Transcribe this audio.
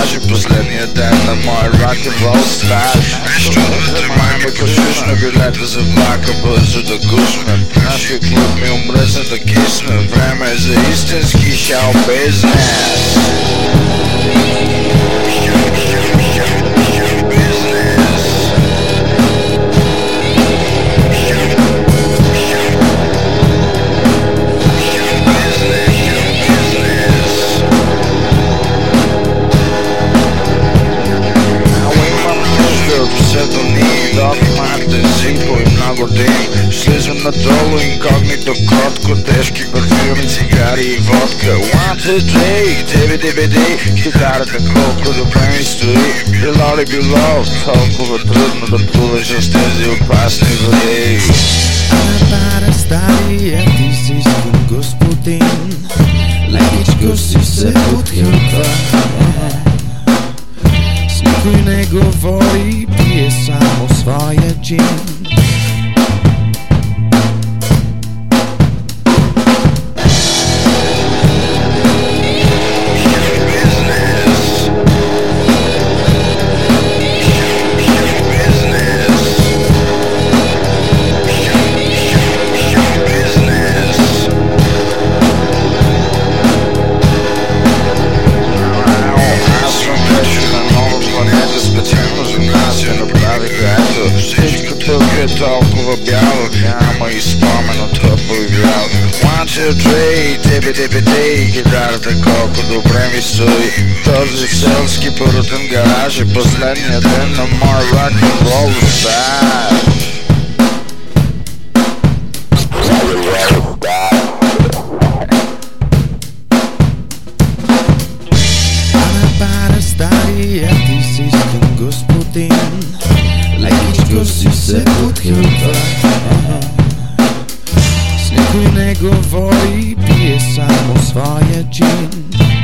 Leży pośredni jeden na moje rock and roll stash Mamy koszyczne bilety z oblaka, boże do górzmy Nasz klub mi umrysny do kiszny Wiemy, że istnieński show business. Псевдоним Документен зимпо и много Слизам надолу инкогнито котко Тежки парфюми, цигари и водка. One, two, three, тебе DVD Китарата колко добре ми стои. Било ли било, толкова трудно да плуваш с тези опасни води. Пара стария ти си скъп господин spokojnego woli Pije samo swoje dzień тук е толкова бяло Няма и спомен от вяло. One, two, three, тебе, тебе, те Гитарата колко добре ми стои. Този селски порутен гараж е последния ден на мой рок-н-рол стаж. Ана пара стария ти си se potkrivá S nikoj ne govori, pije samo svaje džin